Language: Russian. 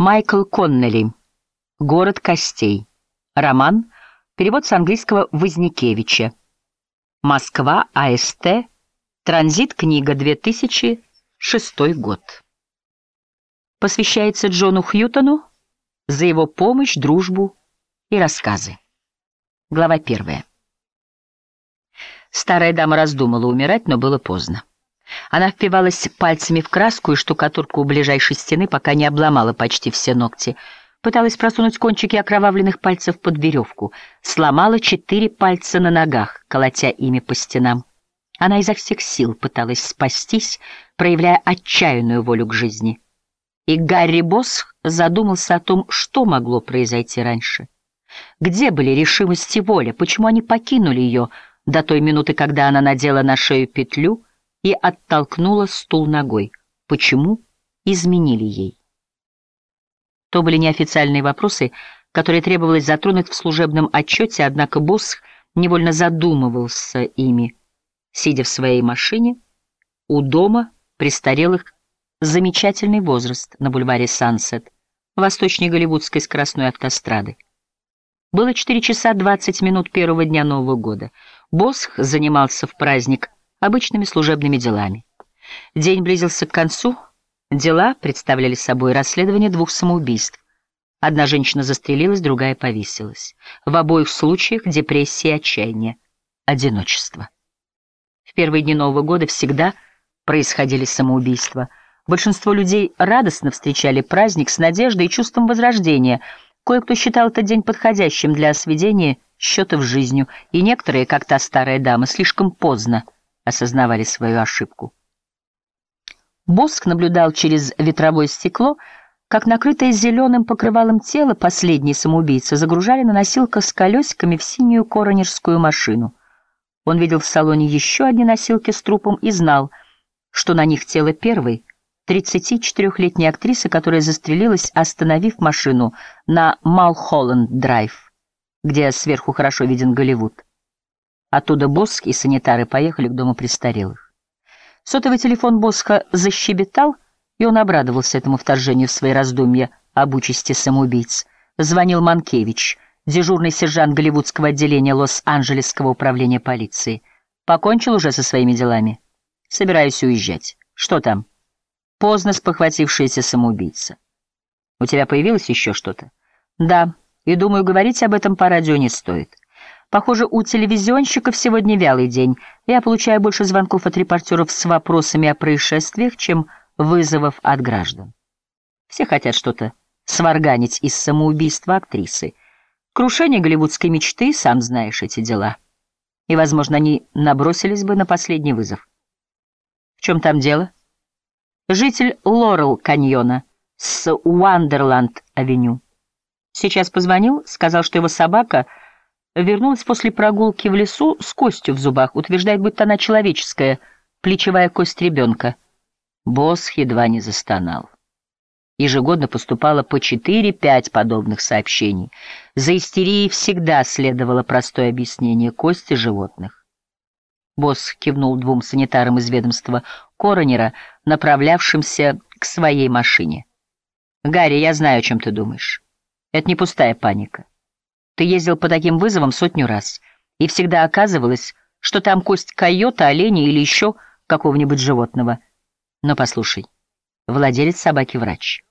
Майкл Коннелли. «Город костей». Роман. Перевод с английского Возникевича. Москва. АСТ. Транзит. Книга. 2006 год. Посвящается Джону Хьютону за его помощь, дружбу и рассказы. Глава первая. Старая дама раздумала умирать, но было поздно. Она впивалась пальцами в краску и штукатурку у ближайшей стены, пока не обломала почти все ногти. Пыталась просунуть кончики окровавленных пальцев под веревку. Сломала четыре пальца на ногах, колотя ими по стенам. Она изо всех сил пыталась спастись, проявляя отчаянную волю к жизни. И Гарри Босх задумался о том, что могло произойти раньше. Где были решимость и воля, почему они покинули ее до той минуты, когда она надела на шею петлю — и оттолкнула стул ногой. Почему изменили ей? То были неофициальные вопросы, которые требовалось затронуть в служебном отчете, однако босс невольно задумывался ими, сидя в своей машине у дома престарелых замечательный возраст на бульваре Сансет, восточней голливудской скоростной автострады. Было 4 часа 20 минут первого дня Нового года. Босх занимался в праздник обычными служебными делами. День близился к концу. Дела представляли собой расследование двух самоубийств. Одна женщина застрелилась, другая повесилась. В обоих случаях депрессия и отчаяние, одиночество. В первые дни Нового года всегда происходили самоубийства. Большинство людей радостно встречали праздник с надеждой и чувством возрождения. Кое-кто считал этот день подходящим для сведения счетов с жизнью, и некоторые, как та старая дама, слишком поздно – осознавали свою ошибку. Боск наблюдал через ветровое стекло, как накрытое зеленым покрывалом тело последней самоубийцы загружали на носилках с колесиками в синюю коронерскую машину. Он видел в салоне еще одни носилки с трупом и знал, что на них тело первой, 34-летней актрисы, которая застрелилась, остановив машину на Малхолланд-драйв, где сверху хорошо виден Голливуд. Оттуда Боск и санитары поехали к дому престарелых. Сотовый телефон Босха защебетал, и он обрадовался этому вторжению в свои раздумья об участи самоубийц. Звонил Манкевич, дежурный сержант голливудского отделения Лос-Анджелесского управления полиции. Покончил уже со своими делами? Собираюсь уезжать. Что там? Поздно спохватившаяся самоубийца. У тебя появилось еще что-то? Да, и думаю, говорить об этом по радио не стоит. Похоже, у телевизионщиков сегодня вялый день. Я получаю больше звонков от репортеров с вопросами о происшествиях, чем вызовов от граждан. Все хотят что-то сварганить из самоубийства актрисы. Крушение голливудской мечты, сам знаешь эти дела. И, возможно, они набросились бы на последний вызов. В чем там дело? Житель Лорел каньона с Уандерланд-авеню. Сейчас позвонил, сказал, что его собака — Вернулась после прогулки в лесу с костью в зубах, утверждает, будто она человеческая, плечевая кость ребенка. Босс едва не застонал. Ежегодно поступало по 4-5 подобных сообщений. За истерией всегда следовало простое объяснение кости животных. Босс кивнул двум санитарам из ведомства Коронера, направлявшимся к своей машине. «Гарри, я знаю, о чем ты думаешь. Это не пустая паника. Ты ездил по таким вызовам сотню раз, и всегда оказывалось, что там кость койота, оленя или еще какого-нибудь животного. Но послушай, владелец собаки врач.